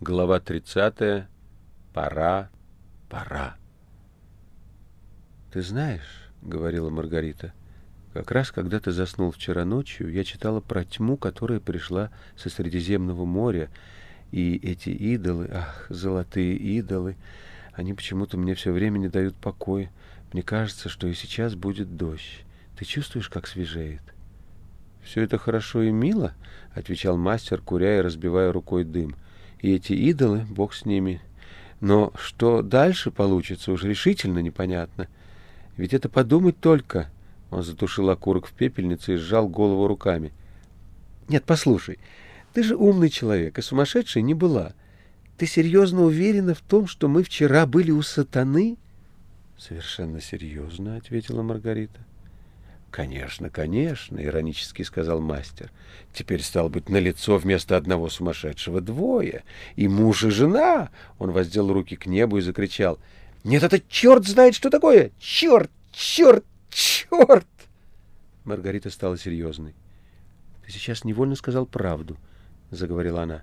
Глава 30. Пора, пора. «Ты знаешь, — говорила Маргарита, — как раз когда ты заснул вчера ночью, я читала про тьму, которая пришла со Средиземного моря, и эти идолы, ах, золотые идолы, они почему-то мне все время не дают покоя. Мне кажется, что и сейчас будет дождь. Ты чувствуешь, как свежеет?» «Все это хорошо и мило», — отвечал мастер, куря и разбивая рукой дым — и эти идолы, бог с ними. Но что дальше получится, уж решительно непонятно. Ведь это подумать только. Он затушил окурок в пепельнице и сжал голову руками. Нет, послушай, ты же умный человек, и сумасшедшей не была. Ты серьезно уверена в том, что мы вчера были у сатаны? Совершенно серьезно, ответила Маргарита. «Конечно, конечно», — иронически сказал мастер. «Теперь, стал быть, на лицо вместо одного сумасшедшего двое. И муж, и жена!» Он воздел руки к небу и закричал. «Нет, это черт знает, что такое! Черт! Черт! Черт!» Маргарита стала серьезной. «Ты сейчас невольно сказал правду», — заговорила она.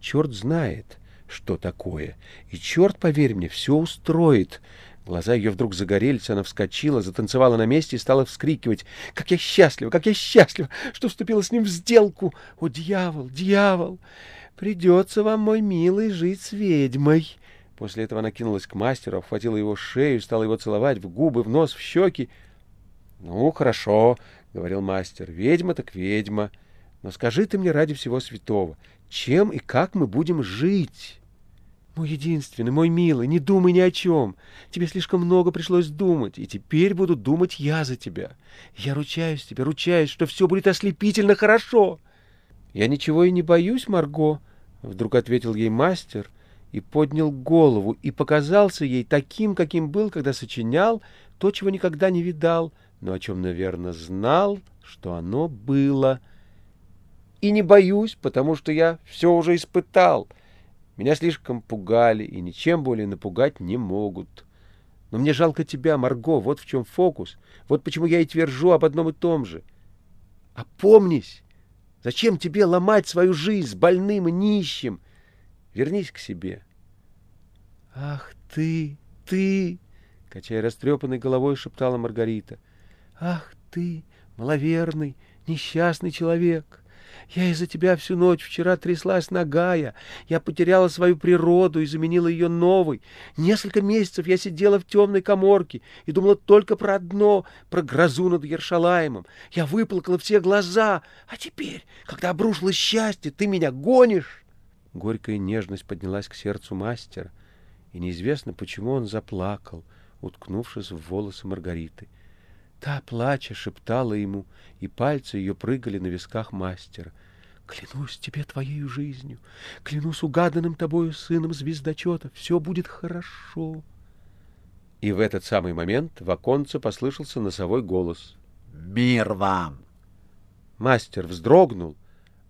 «Черт знает, что такое. И черт, поверь мне, все устроит. Глаза ее вдруг загорелись, она вскочила, затанцевала на месте и стала вскрикивать. «Как я счастлива! Как я счастлива, что вступила с ним в сделку! О, дьявол, дьявол! Придется вам, мой милый, жить с ведьмой!» После этого она кинулась к мастеру, обхватила его шею, стала его целовать в губы, в нос, в щеки. «Ну, хорошо», — говорил мастер, — «ведьма так ведьма. Но скажи ты мне ради всего святого, чем и как мы будем жить?» Мой единственный, мой милый, не думай ни о чем. Тебе слишком много пришлось думать, и теперь буду думать я за тебя. Я ручаюсь тебе, ручаюсь, что все будет ослепительно хорошо. Я ничего и не боюсь, Марго, — вдруг ответил ей мастер и поднял голову, и показался ей таким, каким был, когда сочинял то, чего никогда не видал, но о чем, наверное, знал, что оно было. И не боюсь, потому что я все уже испытал — меня слишком пугали и ничем более напугать не могут. Но мне жалко тебя, Марго, вот в чем фокус. Вот почему я и твержу об одном и том же. Опомнись! Зачем тебе ломать свою жизнь с больным и нищим? Вернись к себе. Ах ты, ты! Качая растрепанной головой, шептала Маргарита. Ах ты, маловерный, несчастный человек! Я из-за тебя всю ночь вчера тряслась нагая. Я потеряла свою природу и заменила ее новой. Несколько месяцев я сидела в темной коморке и думала только про одно, про грозу над Ершалаемом. Я выплакала все глаза. А теперь, когда обрушилось счастье, ты меня гонишь. Горькая нежность поднялась к сердцу мастера, и неизвестно, почему он заплакал, уткнувшись в волосы Маргариты. Та, плача, шептала ему, и пальцы ее прыгали на висках мастера. «Клянусь тебе твоей жизнью, клянусь угаданным тобою сыном звездочета, все будет хорошо». И в этот самый момент в оконце послышался носовой голос. «Мир вам!» Мастер вздрогнул,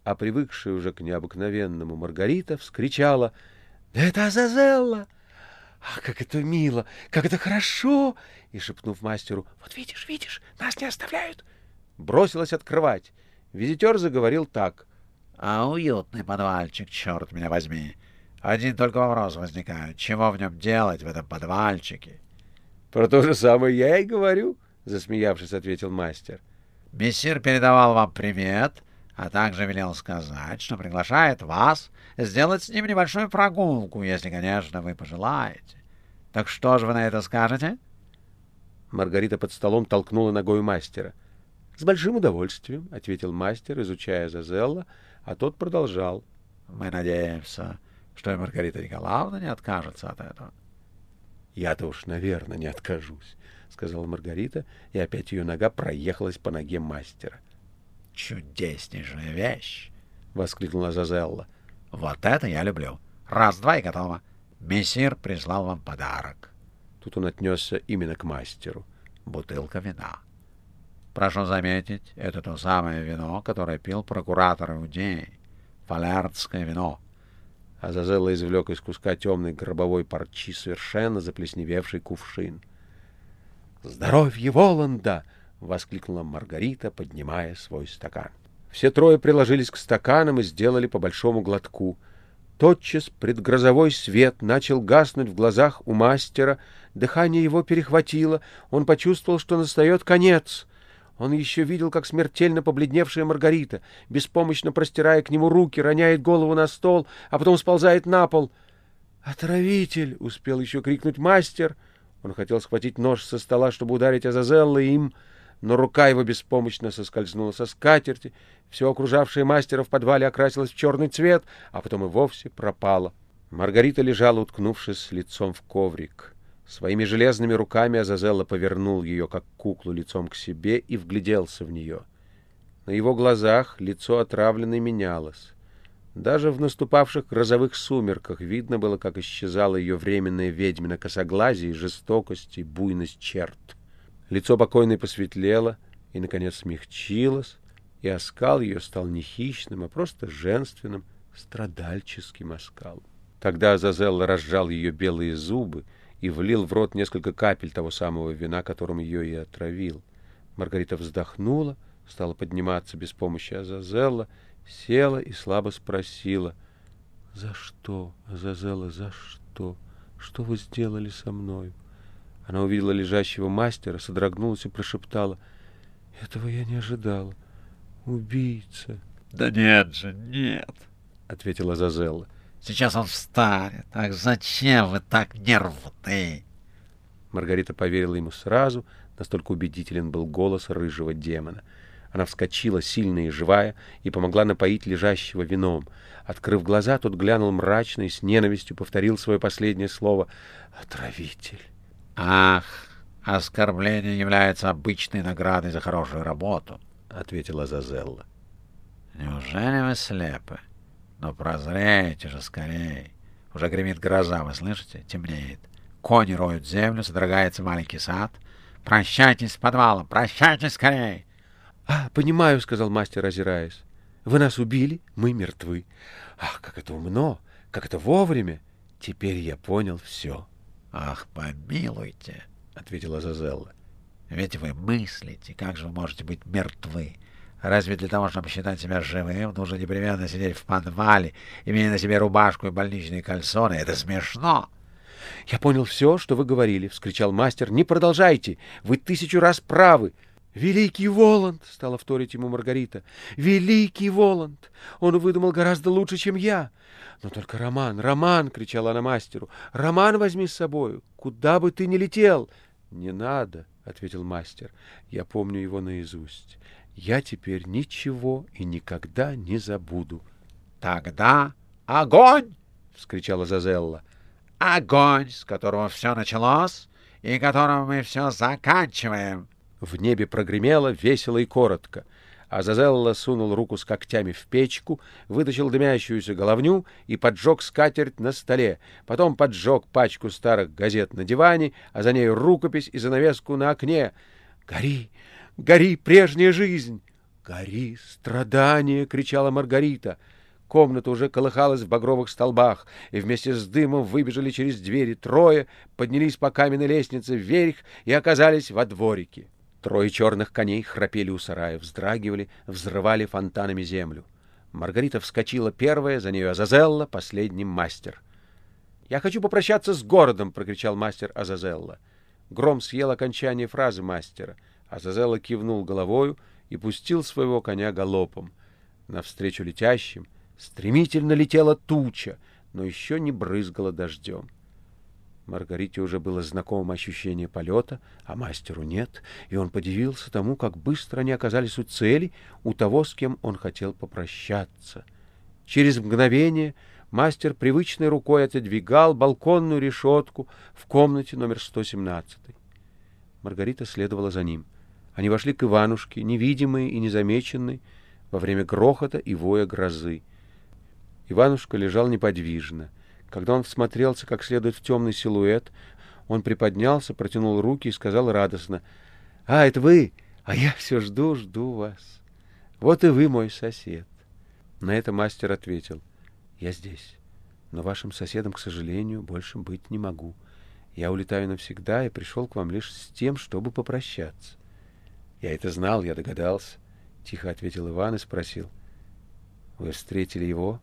а привыкшая уже к необыкновенному Маргарита вскричала «Да это Азазелла!» «Ах, как это мило! Как это хорошо!» И, шепнув мастеру, «Вот видишь, видишь, нас не оставляют!» Бросилась открывать. Визитер заговорил так. «А уютный подвальчик, черт меня возьми! Один только вопрос возникает. Чего в нем делать, в этом подвальчике?» «Про то же самое я и говорю», — засмеявшись, ответил мастер. «Мессир передавал вам привет, а также велел сказать, что приглашает вас сделать с ним небольшую прогулку, если, конечно, вы пожелаете. Так что же вы на это скажете? Маргарита под столом толкнула ногой мастера. — С большим удовольствием, — ответил мастер, изучая Зазелла, а тот продолжал. — Мы надеемся, что и Маргарита Николаевна не откажется от этого. — Я-то уж, наверное, не откажусь, — сказала Маргарита, и опять ее нога проехалась по ноге мастера. — Чудеснейшая вещь! — воскликнула Зазелла. — Вот это я люблю. Раз-два и готово. Мессир прислал вам подарок. Тут он отнесся именно к мастеру. Бутылка вина. Прошу заметить, это то самое вино, которое пил прокуратор Иудеи. Фалердское вино. Азазелла извлек из куска темной гробовой парчи совершенно заплесневевший кувшин. «Здоровье Воланда!» — воскликнула Маргарита, поднимая свой стакан. Все трое приложились к стаканам и сделали по большому глотку. Тотчас предгрозовой свет начал гаснуть в глазах у мастера, дыхание его перехватило, он почувствовал, что настает конец. Он еще видел, как смертельно побледневшая Маргарита, беспомощно простирая к нему руки, роняет голову на стол, а потом сползает на пол. «Отравитель!» — успел еще крикнуть мастер. Он хотел схватить нож со стола, чтобы ударить Азазелла им, но рука его беспомощно соскользнула со скатерти, все окружавшее мастера в подвале окрасилось в черный цвет, а потом и вовсе пропало. Маргарита лежала, уткнувшись лицом в коврик. Своими железными руками Азазелла повернул ее, как куклу, лицом к себе и вгляделся в нее. На его глазах лицо отравленной менялось. Даже в наступавших грозовых сумерках видно было, как исчезала ее временная ведьмина косоглазие, жестокость и буйность черт. Лицо покойной посветлело и, наконец, смягчилось, и оскал ее стал не хищным, а просто женственным, страдальческим оскалом. Тогда Азазелла разжал ее белые зубы и влил в рот несколько капель того самого вина, которым ее и отравил. Маргарита вздохнула, стала подниматься без помощи Азазелла, села и слабо спросила, «За что, Азазелла, за что? Что вы сделали со мною?» Она увидела лежащего мастера, содрогнулась и прошептала, «Этого я не ожидала убийца. — Да нет же, нет, — ответила Зазелла. — Сейчас он встанет. Ах, зачем вы так нервны? Маргарита поверила ему сразу, настолько убедителен был голос рыжего демона. Она вскочила, сильная и живая, и помогла напоить лежащего вином. Открыв глаза, тот глянул мрачно и с ненавистью повторил свое последнее слово «Отравитель». «Ах, оскорбление является обычной наградой за хорошую работу», — ответила Зазелла. «Неужели вы слепы? Но прозрейте же скорей. Уже гремит гроза, вы слышите? Темнеет. Кони роют землю, содрогается маленький сад. Прощайтесь с подвалом, прощайтесь скорей!» «А, понимаю», — сказал мастер, озираясь. «Вы нас убили, мы мертвы. Ах, как это умно, как это вовремя! Теперь я понял все». «Ах, помилуйте», — ответила Зазелла. Ведь вы мыслите, как же вы можете быть мертвы? Разве для того, чтобы считать себя живым, нужно непременно сидеть в подвале, имея на себе рубашку и больничные кальсоны? Это смешно!» «Я понял все, что вы говорили», — вскричал мастер. «Не продолжайте! Вы тысячу раз правы!» «Великий Воланд!» — стала вторить ему Маргарита. «Великий Воланд! Он выдумал гораздо лучше, чем я!» «Но только Роман, Роман!» — кричала она мастеру. «Роман возьми с собою! Куда бы ты ни летел!» «Не надо!» — ответил мастер. — Я помню его наизусть. Я теперь ничего и никогда не забуду. — Тогда огонь! — вскричала Зазелла. — Огонь, с которого все началось и которым мы все заканчиваем! В небе прогремело весело и коротко. Азазелла сунул руку с когтями в печку, вытащил дымящуюся головню и поджег скатерть на столе. Потом поджег пачку старых газет на диване, а за ней рукопись и занавеску на окне. «Гори! Гори, прежняя жизнь!» «Гори, страдание!» — кричала Маргарита. Комната уже колыхалась в багровых столбах, и вместе с дымом выбежали через двери трое, поднялись по каменной лестнице вверх и оказались во дворике. Трое черных коней храпели у сарая, вздрагивали, взрывали фонтанами землю. Маргарита вскочила первая, за нею Азазелла, последним мастер. «Я хочу попрощаться с городом!» — прокричал мастер Азазелла. Гром съел окончание фразы мастера. Азазелла кивнул головою и пустил своего коня галопом. Навстречу летящим стремительно летела туча, но еще не брызгала дождем. Маргарите уже было знакомо ощущение полета, а мастеру нет, и он подивился тому, как быстро они оказались у цели, у того, с кем он хотел попрощаться. Через мгновение мастер привычной рукой отодвигал балконную решетку в комнате номер 117. Маргарита следовала за ним. Они вошли к Иванушке, невидимые и незамеченные, во время грохота и воя грозы. Иванушка лежал неподвижно — когда он всмотрелся как следует в темный силуэт, он приподнялся, протянул руки и сказал радостно, «А, это вы? А я все жду, жду вас. Вот и вы мой сосед». На это мастер ответил, «Я здесь, но вашим соседом, к сожалению, больше быть не могу. Я улетаю навсегда и пришел к вам лишь с тем, чтобы попрощаться». «Я это знал, я догадался», — тихо ответил Иван и спросил, «Вы встретили его?»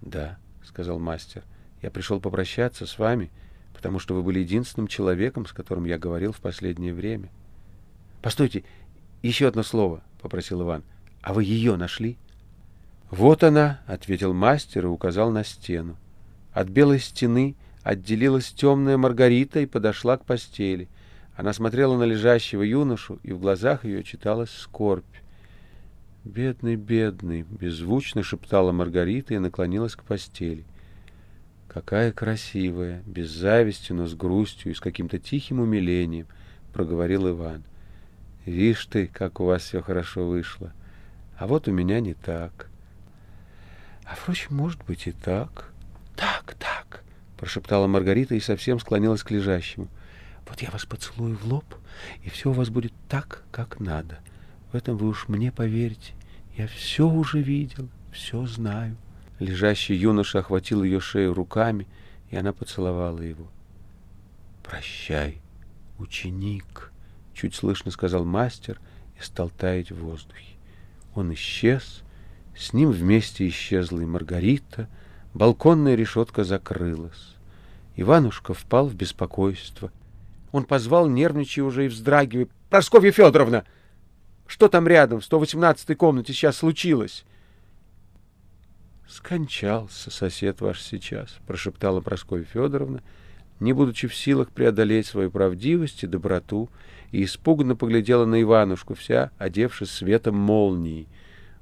«Да». — сказал мастер. «Я пришел попрощаться с вами, потому что вы были единственным человеком, с которым я говорил в последнее время». «Постойте, еще одно слово», — попросил Иван. «А вы ее нашли?» «Вот она», — ответил мастер и указал на стену. От белой стены отделилась темная Маргарита и подошла к постели. Она смотрела на лежащего юношу, и в глазах ее читалась скорбь. «Бедный, бедный!» — беззвучно шептала Маргарита и наклонилась к постели. «Какая красивая!» — без зависти, но с грустью и с каким-то тихим умилением проговорил Иван. «Вишь ты, как у вас все хорошо вышло. А вот у меня не так». «А, впрочем, может быть и так». «Так, так!» — прошептала Маргарита и совсем склонилась к лежащему. «Вот я вас поцелую в лоб, и все у вас будет так, как надо. В этом вы уж мне поверите. Я все уже видел, все знаю. Лежащий юноша охватил ее шею руками, и она поцеловала его. «Прощай, ученик», — чуть слышно сказал мастер и стал таять в воздухе. Он исчез, с ним вместе исчезла и Маргарита, балконная решетка закрылась. Иванушка впал в беспокойство. Он позвал, нервничая уже и вздрагивая. «Прасковья Федоровна!» Что там рядом, в 118-й комнате сейчас случилось? Скончался сосед ваш сейчас, прошептала Прасковья Федоровна, не будучи в силах преодолеть свою правдивость и доброту, и испуганно поглядела на Иванушку, вся одевшись светом молнии.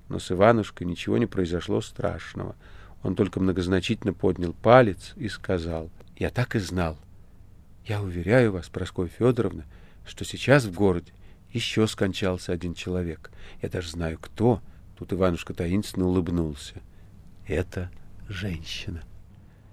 Но с Иванушкой ничего не произошло страшного. Он только многозначительно поднял палец и сказал, «Я так и знал. Я уверяю вас, Прасковья Федоровна, что сейчас в городе еще скончался один человек. Я даже знаю, кто. Тут Иванушка таинственно улыбнулся. Это женщина.